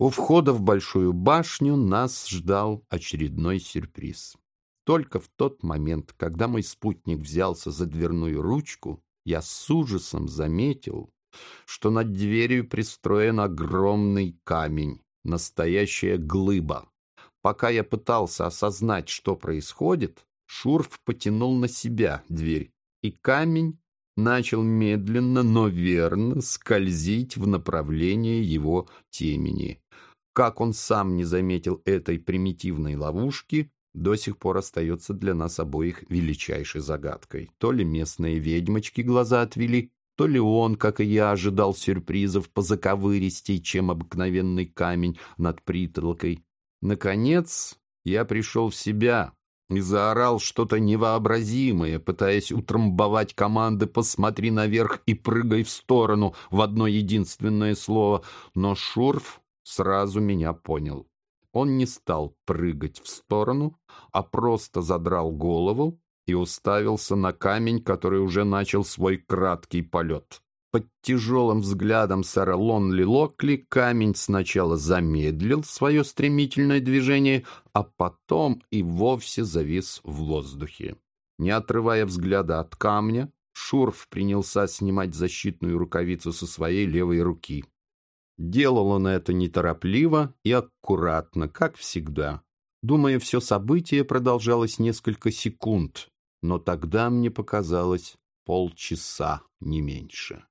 У входа в большую башню нас ждал очередной сюрприз. Только в тот момент, когда мой спутник взялся за дверную ручку, я с ужасом заметил, что над дверью пристроен огромный камень, настоящая глыба. Пока я пытался осознать, что происходит, Шурф потянул на себя дверь, и камень начал медленно, но верно скользить в направлении его темени. Как он сам не заметил этой примитивной ловушки, до сих пор остается для нас обоих величайшей загадкой. То ли местные ведьмочки глаза отвели, то ли он, как и я, ожидал сюрпризов по заковыристей, чем обыкновенный камень над притолкой. Наконец, я пришел в себя и заорал что-то невообразимое, пытаясь утрамбовать команды «посмотри наверх и прыгай в сторону» в одно единственное слово, но Шурф сразу меня понял. Он не стал прыгать в сторону, а просто задрал голову и уставился на камень, который уже начал свой краткий полет. Под тяжелым взглядом сэра Лонли Локли камень сначала замедлил свое стремительное движение, а потом и вовсе завис в воздухе. Не отрывая взгляда от камня, Шурф принялся снимать защитную рукавицу со своей левой руки. Делал он это неторопливо и аккуратно, как всегда. Думаю, все событие продолжалось несколько секунд, но тогда мне показалось полчаса, не меньше.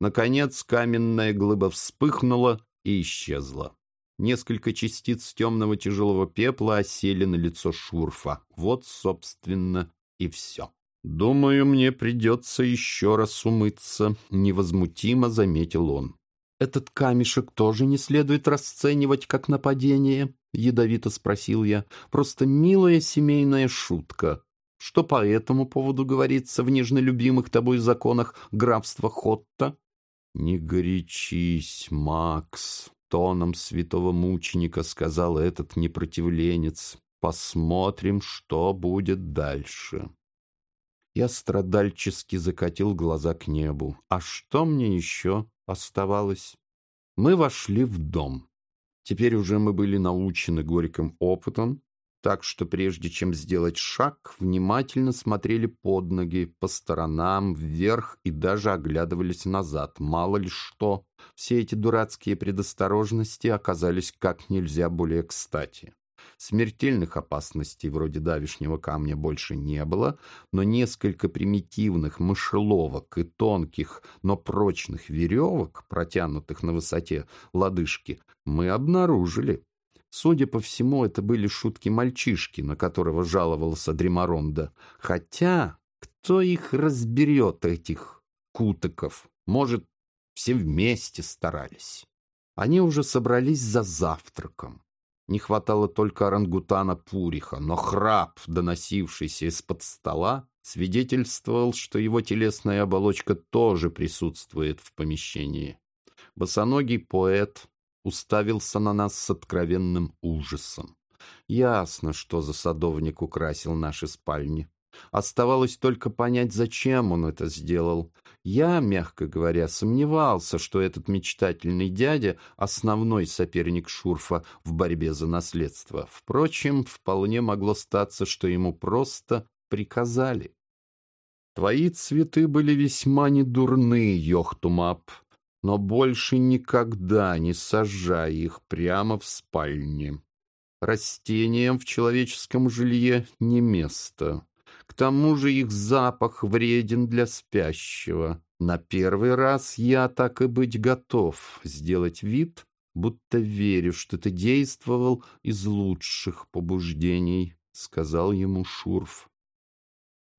Наконец каменная глыба вспыхнула и исчезла. Несколько частиц темного тяжелого пепла осели на лицо Шурфа. Вот, собственно, и все. «Думаю, мне придется еще раз умыться», — невозмутимо заметил он. «Этот камешек тоже не следует расценивать как нападение?» — ядовито спросил я. «Просто милая семейная шутка. Что по этому поводу говорится в нежно любимых тобой законах графства Хотта?» «Не горячись, Макс», — тоном святого мученика сказал этот непротивленец. «Посмотрим, что будет дальше». Я страдальчески закатил глаза к небу. А что мне еще оставалось. Мы вошли в дом. Теперь уже мы были научены горьким опытом, так что прежде чем сделать шаг, внимательно смотрели под ноги, по сторонам, вверх и даже оглядывались назад. Мало ли что, все эти дурацкие предосторожности оказались как нельзя более кстати. Смертельных опасностей вроде давишнего камня больше не было, но несколько примитивных мышеловок и тонких, но прочных веревок, протянутых на высоте лодыжки, мы обнаружили. Судя по всему, это были шутки мальчишки, на которого жаловался Дремаронда. Хотя, кто их разберет, этих кутоков? Может, все вместе старались. Они уже собрались за завтраком. Не хватало только орангутана Пуриха, но храп, доносившийся из-под стола, свидетельствовал, что его телесная оболочка тоже присутствует в помещении. Босоногий поэт уставился на нас с откровенным ужасом. Ясно, что за садовник украсил наши спальни. Оставалось только понять, зачем он это сделал. Я, мягко говоря, сомневался, что этот мечтательный дядя — основной соперник Шурфа в борьбе за наследство. Впрочем, вполне могло статься, что ему просто приказали. Твои цветы были весьма недурны, Йохтумап, но больше никогда не сажай их прямо в спальне. Растениям в человеческом жилье не место. К тому же их запах вреден для спящего. На первый раз я, так и быть, готов сделать вид, будто верю, что ты действовал из лучших побуждений, — сказал ему Шурф.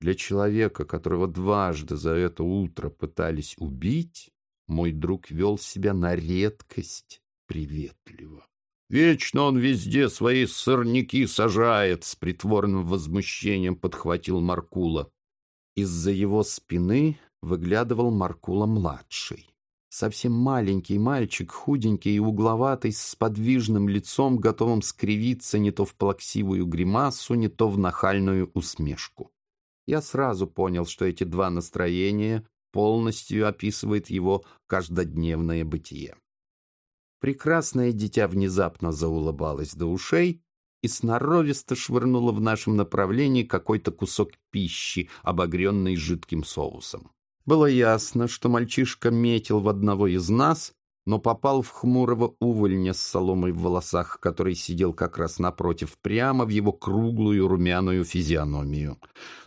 Для человека, которого дважды за это утро пытались убить, мой друг вел себя на редкость приветливо. Вечно он везде свои сорняки сажает, с притворным возмущением подхватил Маркула. Из-за его спины выглядывал Маркула-младший. Совсем маленький мальчик, худенький и угловатый, с подвижным лицом, готовым скривиться не то в плаксивую гримасу, не то в нахальную усмешку. Я сразу понял, что эти два настроения полностью описывают его каждодневное бытие. Прекрасное дитя внезапно заулыбалось до ушей и сноровисто швырнуло в нашем направлении какой-то кусок пищи, обогренный жидким соусом. Было ясно, что мальчишка метил в одного из нас, но попал в хмурого увольня с соломой в волосах, который сидел как раз напротив, прямо в его круглую румяную физиономию.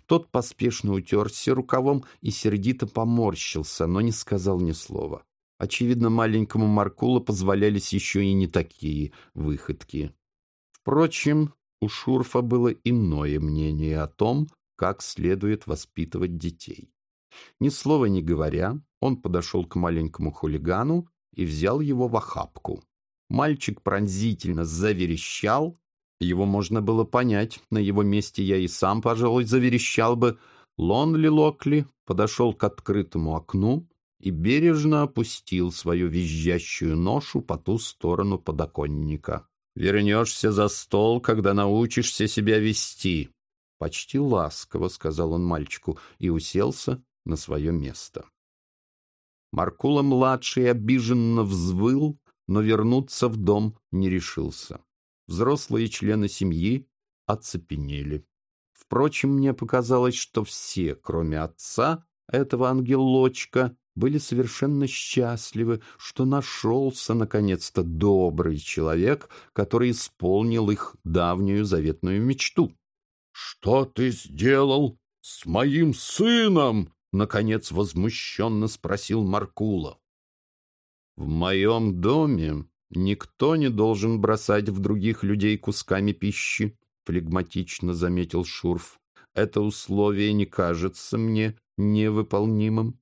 Тот поспешно утерся рукавом и сердито поморщился, но не сказал ни слова. Очевидно, маленькому Маркулу позволялись еще и не такие выходки. Впрочем, у Шурфа было иное мнение о том, как следует воспитывать детей. Ни слова не говоря, он подошел к маленькому хулигану и взял его в охапку. Мальчик пронзительно заверещал. Его можно было понять. На его месте я и сам, пожалуй, заверещал бы. Лонли Локли подошел к открытому окну и бережно опустил свою визжащую ношу по ту сторону подоконника. «Вернешься за стол, когда научишься себя вести», — почти ласково сказал он мальчику и уселся на свое место. Маркула-младший обиженно взвыл, но вернуться в дом не решился. Взрослые члены семьи оцепенели. Впрочем, мне показалось, что все, кроме отца, этого ангелочка, были совершенно счастливы, что нашелся, наконец-то, добрый человек, который исполнил их давнюю заветную мечту. — Что ты сделал с моим сыном? — наконец возмущенно спросил Маркула. «В моем доме никто не должен бросать в других людей кусками пищи», — флегматично заметил Шурф. «Это условие не кажется мне невыполнимым.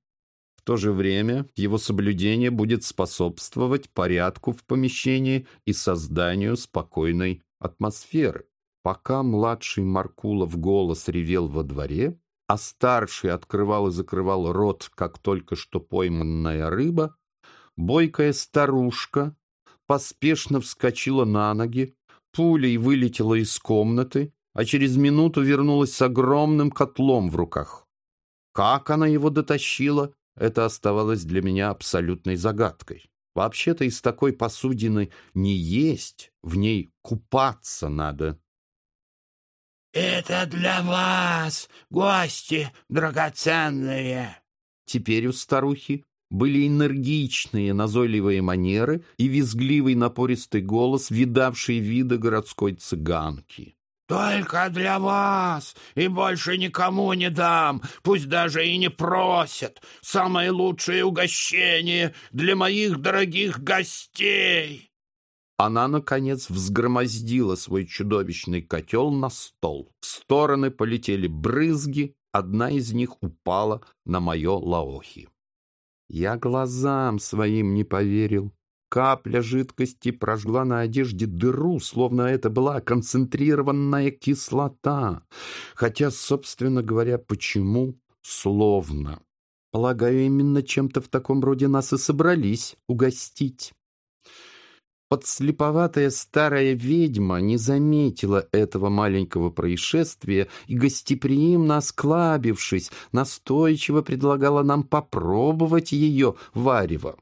То же время его соблюдение будет способствовать порядку в помещении и созданию спокойной атмосферы. Пока младший Маркула в голос ревел во дворе, а старший открывал и закрывал рот, как только что пойманная рыба, бойкая старушка поспешно вскочила на ноги, пулей вылетела из комнаты, а через минуту вернулась с огромным котлом в руках. Как она его дотащила, это оставалось для меня абсолютной загадкой. Вообще-то из такой посудины не есть, в ней купаться надо. «Это для вас, гости драгоценные!» Теперь у старухи были энергичные, назойливые манеры и визгливый напористый голос, видавший виды городской цыганки. «Только для вас, и больше никому не дам, пусть даже и не просят. Самое лучшее угощение для моих дорогих гостей!» Она, наконец, взгромоздила свой чудовищный котел на стол. В стороны полетели брызги, одна из них упала на мое лаохи. Я глазам своим не поверил. Капля жидкости прожгла на одежде дыру, словно это была концентрированная кислота. Хотя, собственно говоря, почему словно? Полагаю, именно чем-то в таком роде нас и собрались угостить. Подслеповатая старая ведьма не заметила этого маленького происшествия и, гостеприимно осклабившись, настойчиво предлагала нам попробовать ее варево.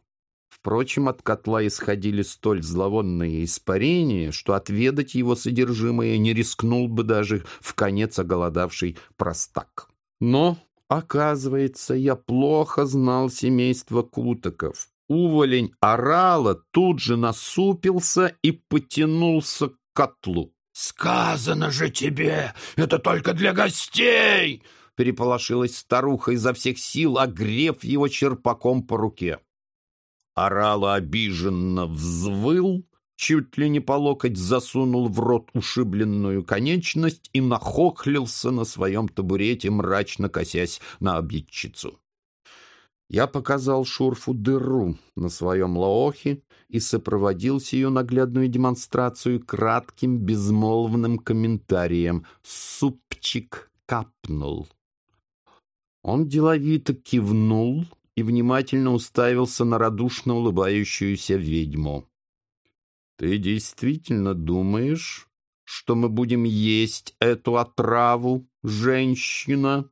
Впрочем, от котла исходили столь зловонные испарения, что отведать его содержимое не рискнул бы даже в конец оголодавший простак. Но, оказывается, я плохо знал семейство Кутаков. Уволень орала, тут же насупился и потянулся к котлу. «Сказано же тебе, это только для гостей!» Переполошилась старуха изо всех сил, огрев его черпаком по руке. Орала обиженно взвыл, чуть ли не по локоть засунул в рот ушибленную конечность и нахохлился на своем табурете, мрачно косясь на обидчицу. Я показал Шурфу дыру на своем лаохе и сопроводил сию наглядную демонстрацию кратким безмолвным комментарием «Супчик капнул». Он деловито кивнул и внимательно уставился на радушно улыбающуюся ведьму. «Ты действительно думаешь, что мы будем есть эту отраву, женщина?»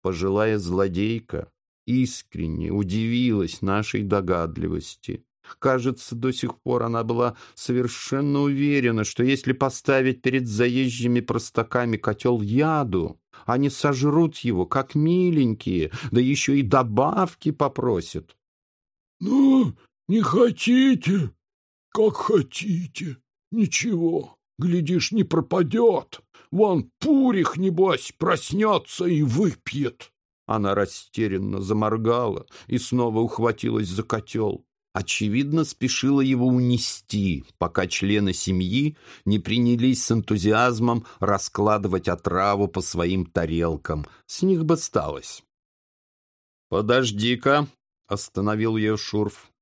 Пожилая злодейка искренне удивилась нашей догадливости. Кажется, до сих пор она была совершенно уверена, что если поставить перед заезжими простаками котел яду, они сожрут его, как миленькие, да еще и добавки попросят. — Ну, не хотите, как хотите. Ничего, глядишь, не пропадет. Вон Пурих, небось, проснется и выпьет. Она растерянно заморгала и снова ухватилась за котел. Очевидно, спешила его унести, пока члены семьи не принялись с энтузиазмом раскладывать отраву по своим тарелкам. С них бы сталось. «Подожди-ка», — остановил ее Шурф.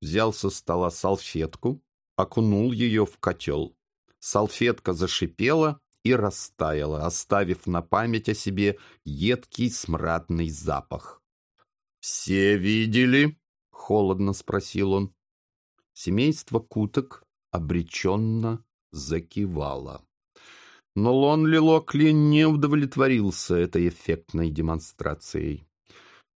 Взял со стола салфетку, окунул ее в котел. Салфетка зашипела и растаяла, оставив на память о себе едкий смрадный запах. «Все видели?» — холодно спросил он. Семейство куток обреченно закивало. Но Лонли Локли не удовлетворился этой эффектной демонстрацией.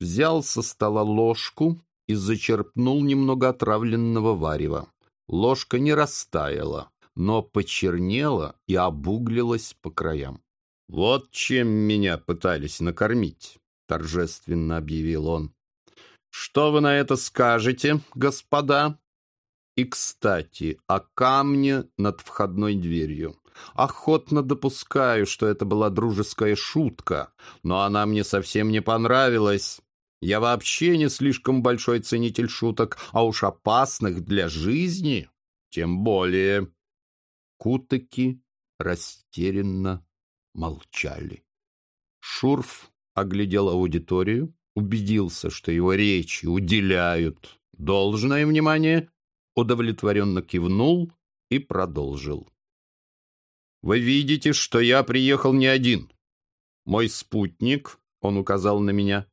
Взял со стола ложку и зачерпнул немного отравленного варева. Ложка не растаяла, но почернела и обуглилась по краям. «Вот чем меня пытались накормить», — торжественно объявил он. «Что вы на это скажете, господа?» И, кстати, о камне над входной дверью. Охотно допускаю, что это была дружеская шутка, но она мне совсем не понравилась. Я вообще не слишком большой ценитель шуток, а уж опасных для жизни тем более. Кутаки растерянно молчали. Шурф оглядел аудиторию, убедился, что его речи уделяют должное внимание, удовлетворенно кивнул и продолжил. «Вы видите, что я приехал не один. Мой спутник, он указал на меня,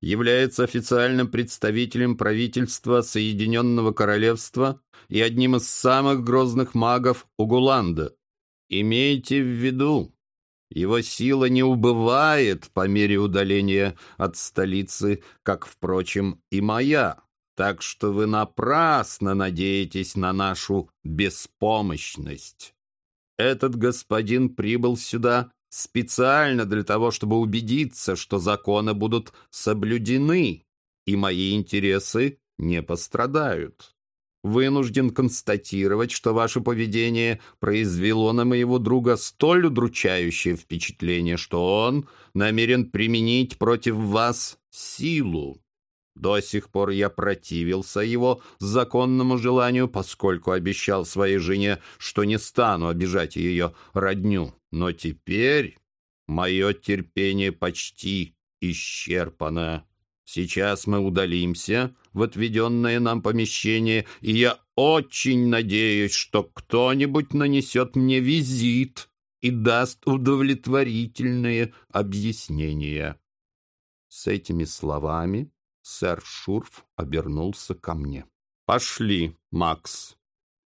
является официальным представителем правительства Соединенного Королевства и одним из самых грозных магов Угуланда. Имейте в виду, его сила не убывает по мере удаления от столицы, как, впрочем, и моя. Так что вы напрасно надеетесь на нашу беспомощность. Этот господин прибыл сюда специально для того, чтобы убедиться, что законы будут соблюдены, и мои интересы не пострадают. Вынужден констатировать, что ваше поведение произвело на моего друга столь удручающее впечатление, что он намерен применить против вас силу. До сих пор я противился его законному желанию, поскольку обещал своей жене, что не стану обижать ее родню. Но теперь мое терпение почти исчерпано. Сейчас мы удалимся в отведенное нам помещение, и я очень надеюсь, что кто-нибудь нанесет мне визит и даст удовлетворительные объяснения. С этими словами Сэр Шурф обернулся ко мне. «Пошли, Макс.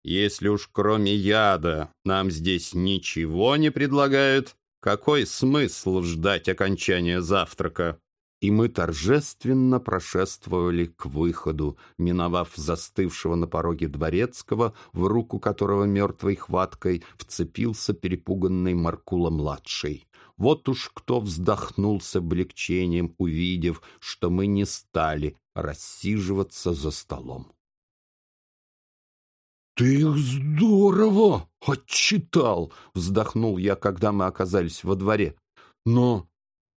Если уж кроме яда нам здесь ничего не предлагают, какой смысл ждать окончания завтрака?» И мы торжественно прошествовали к выходу, миновав застывшего на пороге дворецкого, в руку которого мертвой хваткой вцепился перепуганный Маркула-младший. Вот уж кто вздохнул с облегчением, увидев, что мы не стали рассиживаться за столом. «Ты их здорово отчитал!» — вздохнул я, когда мы оказались во дворе. «Но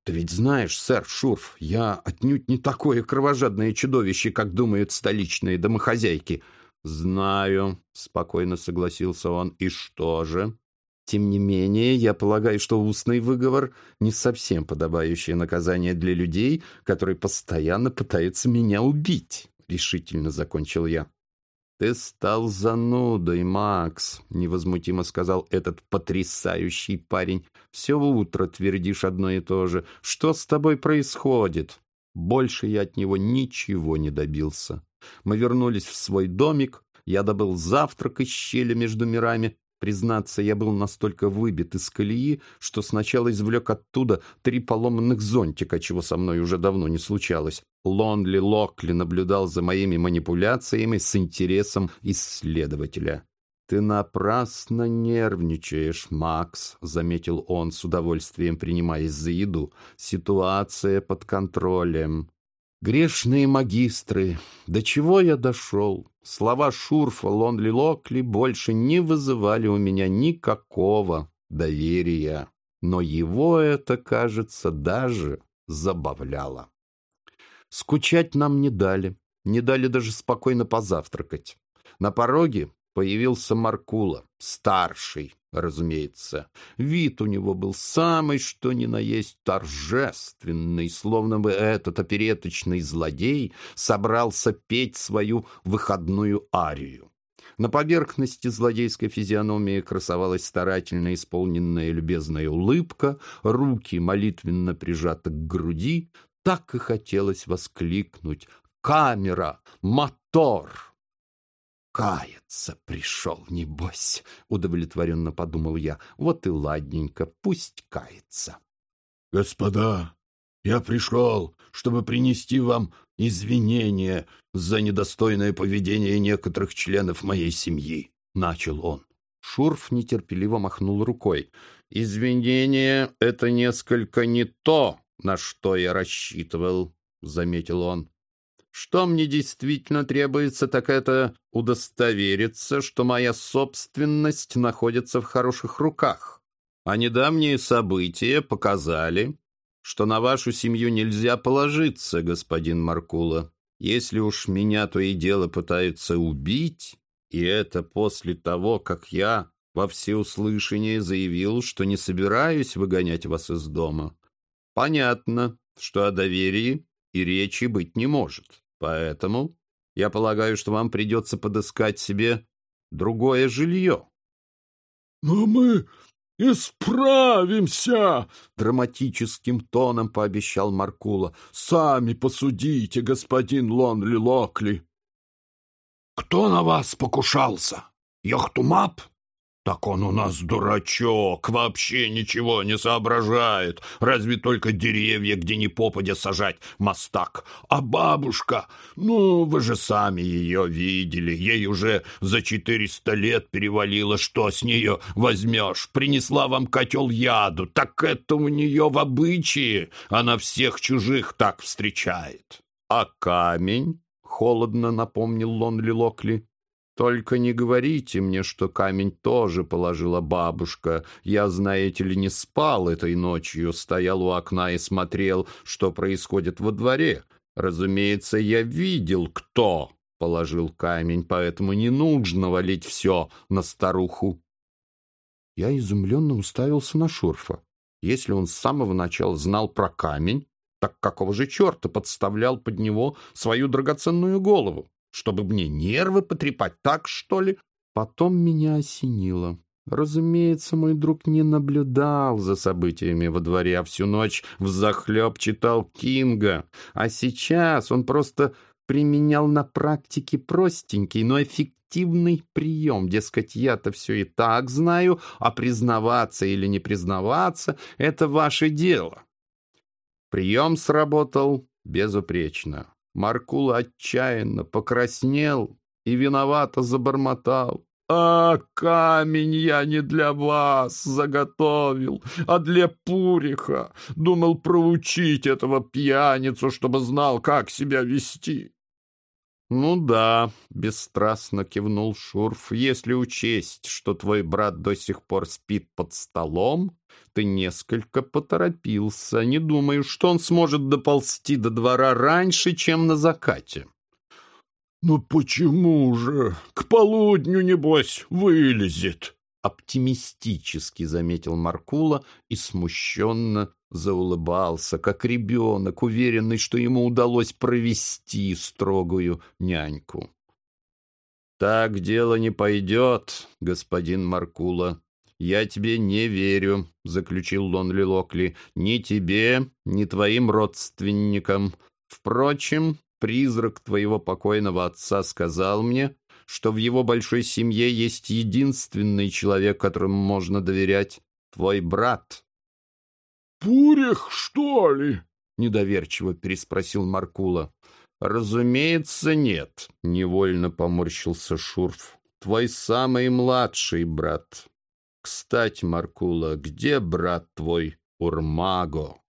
ты ведь знаешь, сэр Шурф, я отнюдь не такое кровожадное чудовище, как думают столичные домохозяйки». «Знаю», — спокойно согласился он. «И что же?» Тем не менее, я полагаю, что устный выговор не совсем подобающее наказание для людей, которые постоянно пытаются меня убить, — решительно закончил я. «Ты стал занудой, Макс», — невозмутимо сказал этот потрясающий парень. «Все утро твердишь одно и то же. Что с тобой происходит?» Больше я от него ничего не добился. Мы вернулись в свой домик, я добыл завтрак из щели между мирами, Признаться, я был настолько выбит из колеи, что сначала извлек оттуда три поломанных зонтика, чего со мной уже давно не случалось. Лонли Локли наблюдал за моими манипуляциями с интересом исследователя. «Ты напрасно нервничаешь, Макс», — заметил он с удовольствием, принимаясь за еду. «Ситуация под контролем». «Грешные магистры, до чего я дошел?» Слова Шурфа Лонли Локли больше не вызывали у меня никакого доверия, но его это, кажется, даже забавляло. Скучать нам не дали, не дали даже спокойно позавтракать. На пороге появился Маркула, старший, разумеется. Вид у него был самый что ни на есть торжественный, словно бы этот опереточный злодей собрался петь свою выходную арию. На поверхности злодейской физиономии красовалась старательно исполненная любезная улыбка, руки молитвенно прижаты к груди, так и хотелось воскликнуть «Камера! Мотор!» «Каяться пришел, небось», — удовлетворенно подумал я. «Вот и ладненько, пусть кается». «Господа, я пришел, чтобы принести вам извинения за недостойное поведение некоторых членов моей семьи», — начал он. Шурф нетерпеливо махнул рукой. «Извинения — это несколько не то, на что я рассчитывал», — заметил он. Что мне действительно требуется, так это удостовериться, что моя собственность находится в хороших руках. А недавние события показали, что на вашу семью нельзя положиться, господин Маркула. Если уж меня то и дело пытаются убить, и это после того, как я во всеуслышание заявил, что не собираюсь выгонять вас из дома, понятно, что о доверии и речи быть не может. Поэтому я полагаю, что вам придется подыскать себе другое жилье. — Но мы исправимся! — драматическим тоном пообещал Маркула. — Сами посудите, господин Лонли Локли. — Кто на вас покушался? Йохтумап? Так он у нас дурачок, вообще ничего не соображает. Разве только деревья, где ни попадя сажать, мастак. А бабушка, ну, вы же сами ее видели. Ей уже за четыреста лет перевалило, что с нее возьмешь. Принесла вам котел яду, так это у нее в обычае. Она всех чужих так встречает. А камень? Холодно напомнил Лонли Локли. Только не говорите мне, что камень тоже положила бабушка. Я, знаете ли, не спал этой ночью, стоял у окна и смотрел, что происходит во дворе. Разумеется, я видел, кто положил камень, поэтому не нужно валить все на старуху. Я изумленно уставился на Шурфа. Если он с самого начала знал про камень, так какого же черта подставлял под него свою драгоценную голову? Чтобы мне нервы потрепать, так что ли? Потом меня осенило. Разумеется, мой друг не наблюдал за событиями во дворе, а всю ночь взахлеб читал Кинга. А сейчас он просто применял на практике простенький, но эффективный прием. Дескать, я-то все и так знаю, а признаваться или не признаваться — это ваше дело. Прием сработал безупречно. Маркула отчаянно покраснел и виновато забормотал. «А, камень я не для вас заготовил, а для Пуриха. Думал проучить этого пьяницу, чтобы знал, как себя вести». «Ну да», — бесстрастно кивнул Шурф, «если учесть, что твой брат до сих пор спит под столом, ты несколько поторопился. Не думаю, что он сможет доползти до двора раньше, чем на закате». «Ну почему же? К полудню, небось, вылезет!» Оптимистически заметил Маркула и смущенно заулыбался, как ребенок, уверенный, что ему удалось провести строгую няньку. «Так дело не пойдет, господин Маркула. Я тебе не верю», — заключил Лонли Локли, — «ни тебе, ни твоим родственникам. Впрочем, призрак твоего покойного отца сказал мне, что в его большой семье есть единственный человек, которому можно доверять — твой брат. — Пурих, что ли? — недоверчиво переспросил Маркула. — Разумеется, нет, — невольно поморщился Шурф. — Твой самый младший брат. Кстати, Маркула, где брат твой Урмаго?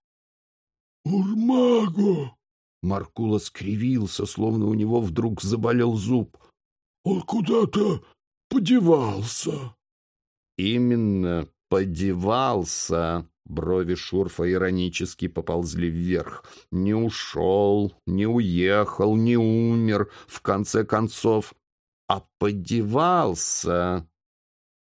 — Урмаго! Маркула скривился, словно у него вдруг заболел зуб. — Он куда-то подевался. — Именно, подевался. Брови Шурфа иронически поползли вверх. Не ушел, не уехал, не умер, в конце концов, а подевался.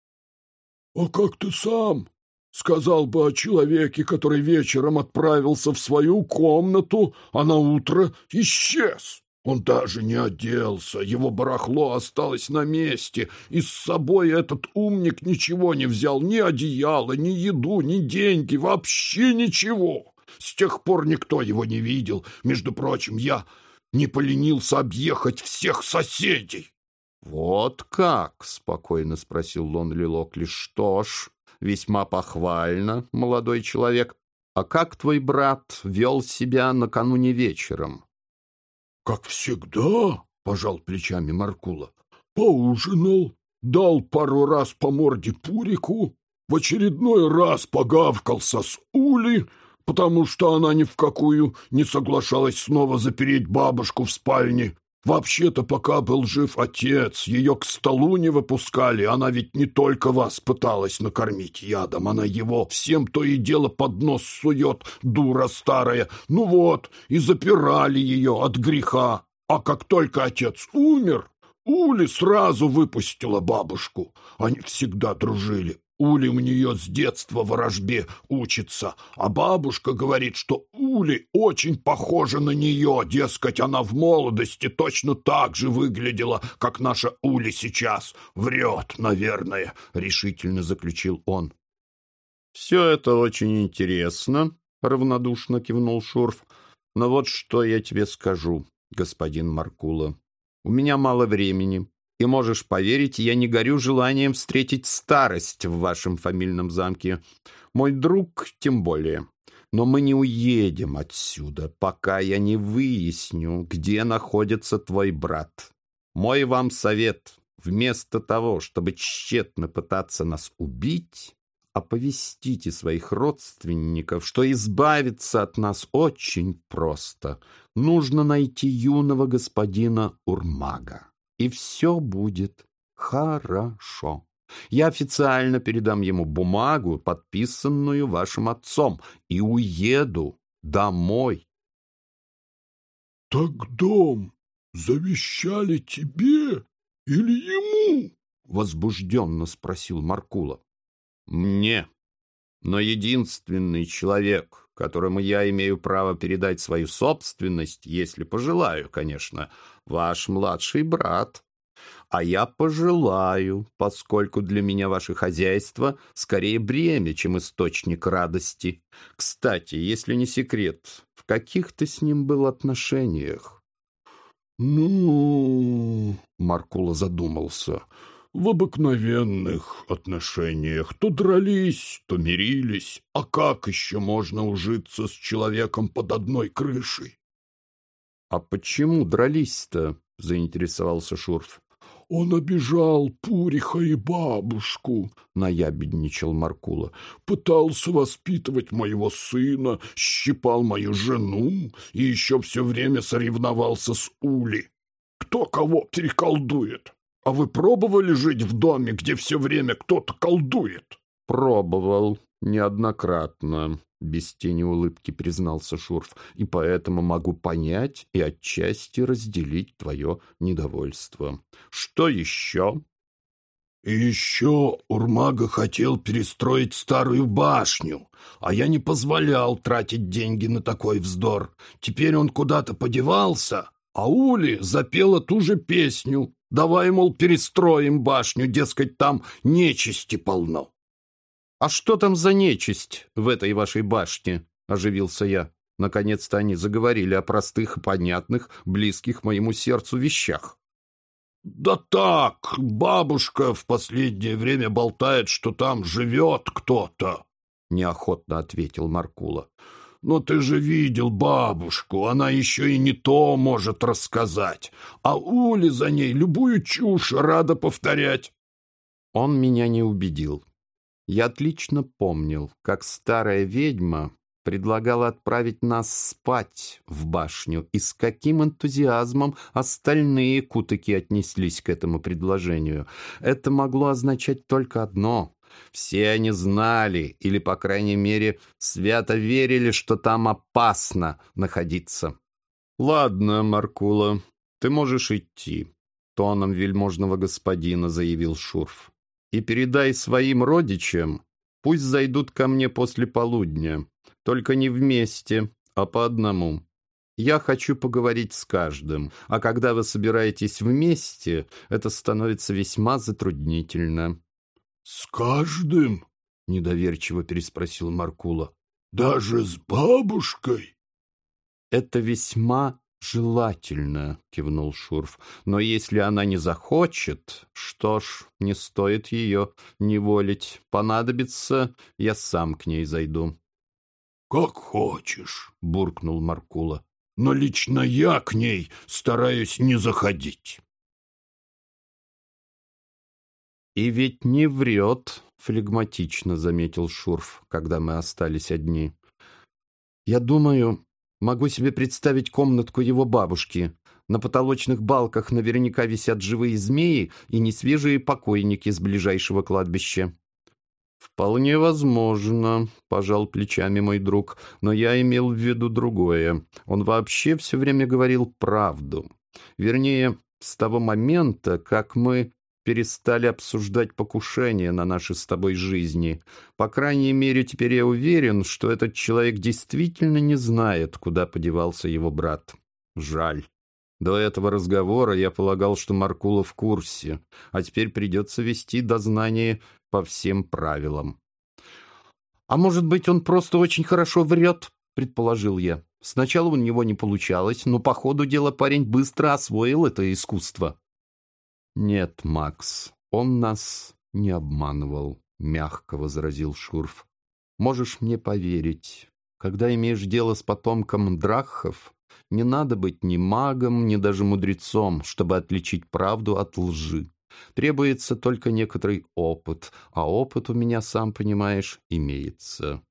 — А как ты сам? Сказал бы о человеке, который вечером отправился в свою комнату, а на утро исчез. Он даже не оделся, его барахло осталось на месте, и с собой этот умник ничего не взял, ни одеяло, ни еду, ни деньги, вообще ничего. С тех пор никто его не видел. Между прочим, я не поленился объехать всех соседей. — Вот как? — спокойно спросил Лонли Локли. — Что ж, весьма похвально, молодой человек. А как твой брат вел себя накануне вечером? — Как всегда, — пожал плечами Маркула. — Поужинал, дал пару раз по морде Пурику, в очередной раз погавкался с Ули, потому что она ни в какую не соглашалась снова запереть бабушку в спальне, Вообще-то, пока был жив отец, ее к столу не выпускали. Она ведь не только вас пыталась накормить ядом, она его всем то и дело под нос сует, дура старая. Ну вот, и запирали ее от греха. А как только отец умер, Ули сразу выпустила бабушку. Они всегда дружили. Ули у нее с детства ворожбе учится, а бабушка говорит, что Ули очень похожа на нее, дескать, она в молодости точно так же выглядела, как наша Ули сейчас. Врет, наверное, — решительно заключил он. — Все это очень интересно, — равнодушно кивнул Шурф. — Но вот что я тебе скажу, господин Маркула. У меня мало времени, и можешь поверить, я не горю желанием встретить старость в вашем фамильном замке. Мой друг тем более. Но мы не уедем отсюда, пока я не выясню, где находится твой брат. Мой вам совет. Вместо того, чтобы тщетно пытаться нас убить, оповестите своих родственников, что избавиться от нас очень просто. Нужно найти юного господина Урмага и все будет хорошо. Я официально передам ему бумагу, подписанную вашим отцом, и уеду домой. — Так дом завещали тебе или ему? — возбужденно спросил Маркула. — Мне. Но единственный человек, которому я имею право передать свою собственность, если пожелаю, конечно, ваш младший брат. А я пожелаю, поскольку для меня ваше хозяйство скорее бремя, чем источник радости. Кстати, если не секрет, в каких ты с ним был отношениях? — Ну, — Маркула задумался, — в обыкновенных отношениях. То дрались, то мирились. А как еще можно ужиться с человеком под одной крышей? «А почему дрались-то?» — заинтересовался Шурф. «Он обижал Пуриха и бабушку», — наябедничал Маркула. «Пытался воспитывать моего сына, щипал мою жену и еще все время соревновался с Ули. Кто кого переколдует? А вы пробовали жить в доме, где все время кто-то колдует?» «Пробовал неоднократно», без тени улыбки признался Шурф, и поэтому могу понять и отчасти разделить твое недовольство. Что еще? И еще Урмага хотел перестроить старую башню, а я не позволял тратить деньги на такой вздор. Теперь он куда-то подевался, а Ули запела ту же песню. Давай, мол, перестроим башню, дескать, там нечисти полно. «А что там за нечисть в этой вашей башне?» — оживился я. Наконец-то они заговорили о простых понятных, близких моему сердцу вещах. Да так, бабушка в последнее время болтает, что там живет кто-то, — неохотно ответил Маркула. Но ты же видел бабушку, она еще и не то может рассказать, а Ули за ней любую чушь рада повторять. Он меня не убедил. Я отлично помнил, как старая ведьма предлагала отправить нас спать в башню, и с каким энтузиазмом остальные кутаки отнеслись к этому предложению. Это могло означать только одно. Все они знали, или, по крайней мере, свято верили, что там опасно находиться. «Ладно, Маркула, ты можешь идти», — тоном вельможного господина заявил Шурф. «И передай своим родичам, пусть зайдут ко мне после полудня. Только не вместе, а по одному. Я хочу поговорить с каждым, а когда вы собираетесь вместе, это становится весьма затруднительно». «С каждым?» — недоверчиво переспросил Маркула. «Даже с бабушкой?» «Это весьма желательно», — кивнул Шурф. «Но если она не захочет, что ж, не стоит ее неволить. Понадобится, я сам к ней зайду». «Как хочешь», — буркнул Маркула. «Но лично я к ней стараюсь не заходить». «И ведь не врет», — флегматично заметил Шурф, когда мы остались одни. «Я думаю, могу себе представить комнатку его бабушки. На потолочных балках наверняка висят живые змеи и несвежие покойники с ближайшего кладбища. «Вполне возможно», — пожал плечами мой друг, «но я имел в виду другое. Он вообще все время говорил правду. Вернее, с того момента, как мы перестали обсуждать покушение на наши с тобой жизни. По крайней мере, теперь я уверен, что этот человек действительно не знает, куда подевался его брат. Жаль. До этого разговора я полагал, что Маркула в курсе, а теперь придется вести дознание по всем правилам. «А может быть, он просто очень хорошо врет?» — предположил я. Сначала у него не получалось, но по ходу дела парень быстро освоил это искусство. «Нет, Макс, он нас не обманывал», — мягко возразил Шурф. «Можешь мне поверить, когда имеешь дело с потомком Драхов, не надо быть ни магом, ни даже мудрецом, чтобы отличить правду от лжи. Требуется только некоторый опыт, а опыт у меня, сам понимаешь, имеется.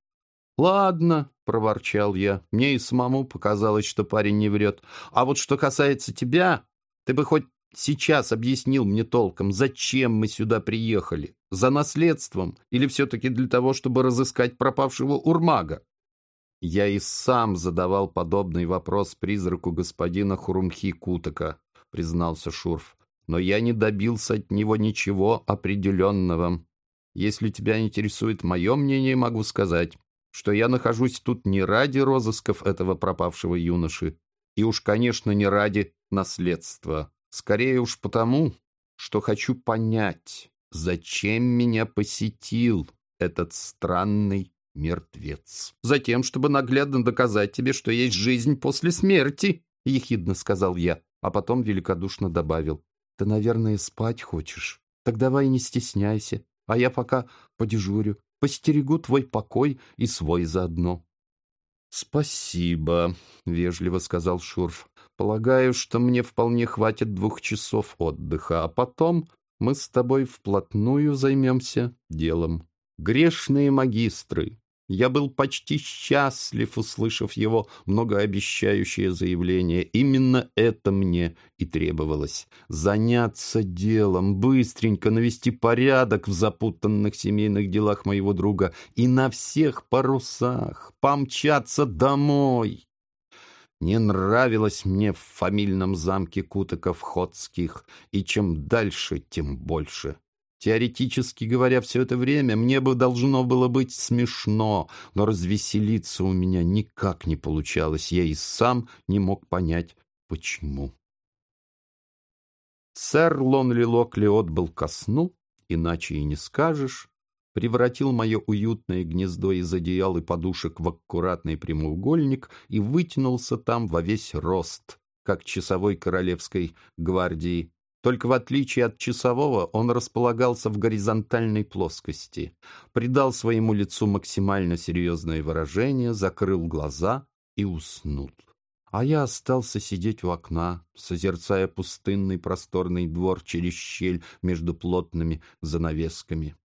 «Ладно», — проворчал я, — «мне и самому показалось, что парень не врет. А вот что касается тебя, ты бы хоть сейчас объяснил мне толком, зачем мы сюда приехали? За наследством или все-таки для того, чтобы разыскать пропавшего урмага?» Я и сам задавал подобный вопрос призраку господина Хурумхи Кутака, признался Шурф но я не добился от него ничего определенного. Если тебя интересует мое мнение, могу сказать, что я нахожусь тут не ради розысков этого пропавшего юноши, и уж, конечно, не ради наследства. Скорее уж потому, что хочу понять, зачем меня посетил этот странный мертвец. Затем, чтобы наглядно доказать тебе, что есть жизнь после смерти, — ехидно сказал я, а потом великодушно добавил. Ты, наверное, спать хочешь? Так давай не стесняйся, а я пока подежурю, постерегу твой покой и свой заодно. «Спасибо», — вежливо сказал Шурф. «Полагаю, что мне вполне хватит двух часов отдыха, а потом мы с тобой вплотную займемся делом. Грешные магистры, я был почти счастлив, услышав его многообещающее заявление. Именно это мне и требовалось. Заняться делом, быстренько навести порядок в запутанных семейных делах моего друга и на всех парусах помчаться домой. Не нравилось мне в фамильном замке Кутаков-Ходских, и чем дальше, тем больше. Теоретически говоря, все это время мне бы должно было быть смешно, но развеселиться у меня никак не получалось. Я и сам не мог понять, почему. Сэр Лонли Локли отбыл ко сну, иначе и не скажешь, превратил мое уютное гнездо из одеял и подушек в аккуратный прямоугольник и вытянулся там во весь рост, как часовой королевской гвардии, Только в отличие от часового он располагался в горизонтальной плоскости, придал своему лицу максимально серьезное выражение, закрыл глаза и уснул. А я остался сидеть у окна, созерцая пустынный просторный двор через щель между плотными занавесками.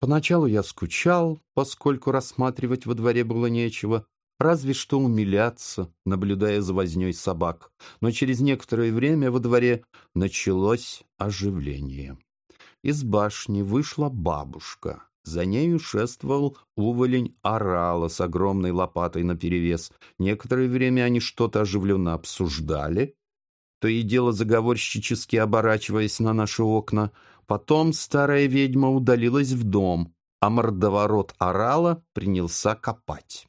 Поначалу я скучал, поскольку рассматривать во дворе было нечего, разве что умиляться, наблюдая за вознёй собак. Но через некоторое время во дворе началось оживление. Из башни вышла бабушка. За нею шествовал уволень орала с огромной лопатой наперевес. Некоторое время они что-то оживленно обсуждали, то и дело заговорщически оборачиваясь на наши окна. Потом старая ведьма удалилась в дом, а мордоворот орала принялся копать.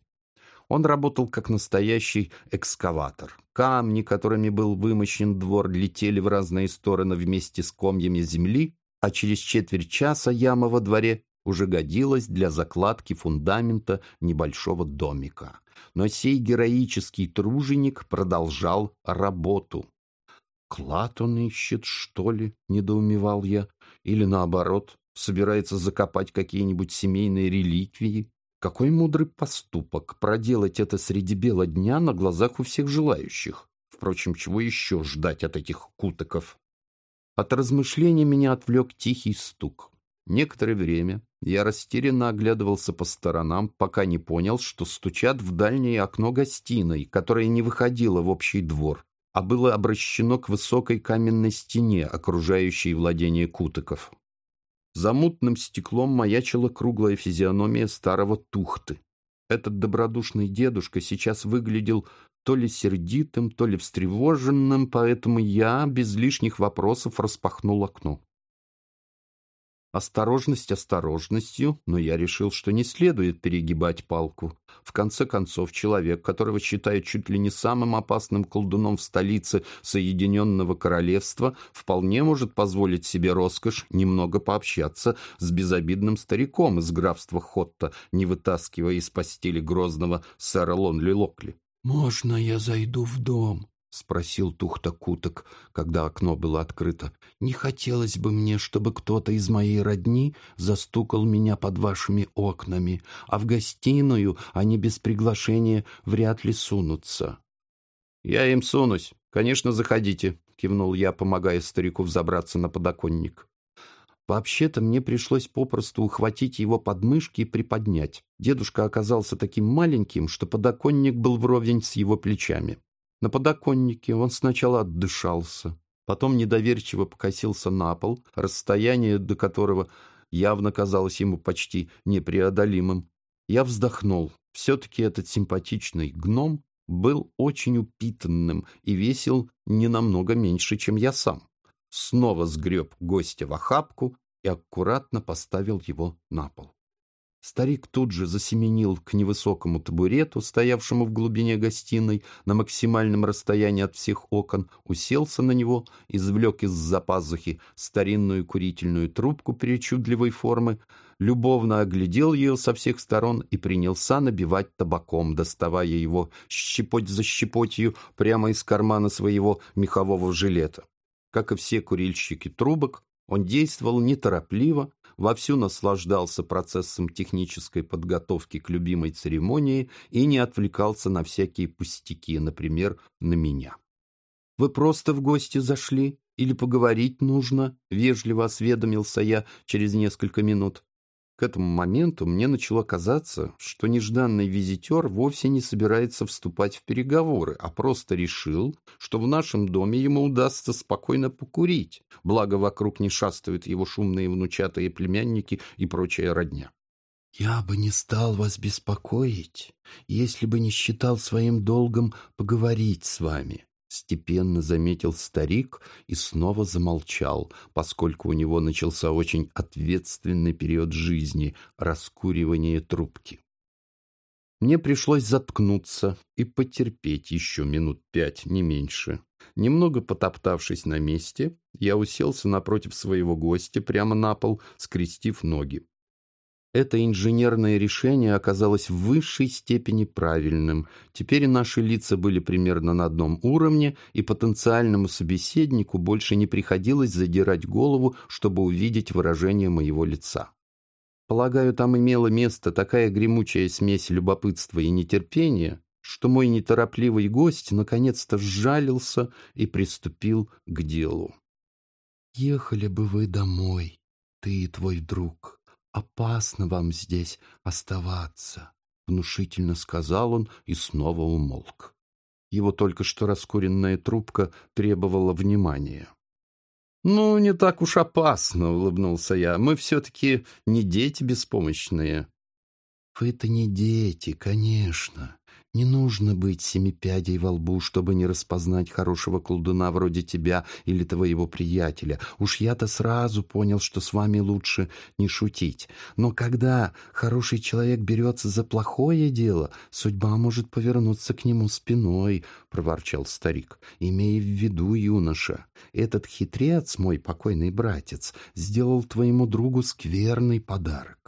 Он работал как настоящий экскаватор. Камни, которыми был вымощен двор, летели в разные стороны вместе с комьями земли, а через четверть часа яма во дворе уже годилась для закладки фундамента небольшого домика. Но сей героический труженик продолжал работу. «Клад он ищет, что ли?» — недоумевал я. «Или наоборот, собирается закопать какие-нибудь семейные реликвии?» Какой мудрый поступок проделать это среди бела дня на глазах у всех желающих. Впрочем, чего еще ждать от этих кутоков? От размышления меня отвлек тихий стук. Некоторое время я растерянно оглядывался по сторонам, пока не понял, что стучат в дальнее окно гостиной, которое не выходило в общий двор, а было обращено к высокой каменной стене, окружающей владение кутоков. За мутным стеклом маячила круглая физиономия старого тухты. Этот добродушный дедушка сейчас выглядел то ли сердитым, то ли встревоженным, поэтому я без лишних вопросов распахнул окно. Осторожность осторожностью, но я решил, что не следует перегибать палку. В конце концов, человек, которого считают чуть ли не самым опасным колдуном в столице Соединенного Королевства, вполне может позволить себе роскошь немного пообщаться с безобидным стариком из графства Хотта, не вытаскивая из постели грозного сэра Лонли Локли. «Можно я зайду в дом?» — спросил Тухта-Куток, когда окно было открыто. «Не хотелось бы мне, чтобы кто-то из моей родни застукал меня под вашими окнами, а в гостиную они без приглашения вряд ли сунутся». «Я им сунусь. Конечно, заходите», — кивнул я, помогая старику взобраться на подоконник. Вообще-то мне пришлось попросту ухватить его подмышки и приподнять. Дедушка оказался таким маленьким, что подоконник был вровень с его плечами. На подоконнике он сначала отдышался, потом недоверчиво покосился на пол, расстояние до которого явно казалось ему почти непреодолимым. Я вздохнул. Все-таки этот симпатичный гном был очень упитанным и весил не намного меньше, чем я сам. Снова сгреб гостя в охапку и аккуратно поставил его на пол. Старик тут же засеменил к невысокому табурету, стоявшему в глубине гостиной, на максимальном расстоянии от всех окон, уселся на него, извлек из-за пазухи старинную курительную трубку причудливой формы, любовно оглядел ее со всех сторон и принялся набивать табаком, доставая его щепоть за щепотью прямо из кармана своего мехового жилета. Как и все курильщики трубок, он действовал неторопливо, вовсю наслаждался процессом технической подготовки к любимой церемонии и не отвлекался на всякие пустяки, например, на меня. «Вы просто в гости зашли? Или поговорить нужно?» — вежливо осведомился я через несколько минут. К этому моменту мне начало казаться, что нежданный визитер вовсе не собирается вступать в переговоры, а просто решил, что в нашем доме ему удастся спокойно покурить, благо вокруг не шастают его шумные внучатые племянники и прочая родня. «Я бы не стал вас беспокоить, если бы не считал своим долгом поговорить с вами», Степенно заметил старик и снова замолчал, поскольку у него начался очень ответственный период жизни — раскуривание трубки. Мне пришлось заткнуться и потерпеть еще минут пять, не меньше. Немного потоптавшись на месте, я уселся напротив своего гостя прямо на пол, скрестив ноги. Это инженерное решение оказалось в высшей степени правильным. Теперь наши лица были примерно на одном уровне, и потенциальному собеседнику больше не приходилось задирать голову, чтобы увидеть выражение моего лица. Полагаю, там имела место такая гремучая смесь любопытства и нетерпения, что мой неторопливый гость наконец-то сжалился и приступил к делу. «Ехали бы вы домой, ты и твой друг», опасно вам здесь оставаться», — внушительно сказал он и снова умолк. Его только что раскуренная трубка требовала внимания. «Ну, не так уж опасно», — улыбнулся я. «Мы все-таки не дети беспомощные». «Вы-то не дети, конечно. Не нужно быть семипядей во лбу, чтобы не распознать хорошего колдуна вроде тебя или твоего приятеля. Уж я-то сразу понял, что с вами лучше не шутить. Но когда хороший человек берется за плохое дело, судьба может повернуться к нему спиной, — проворчал старик. Имей в виду, юноша, этот хитрец, мой покойный братец, сделал твоему другу скверный подарок.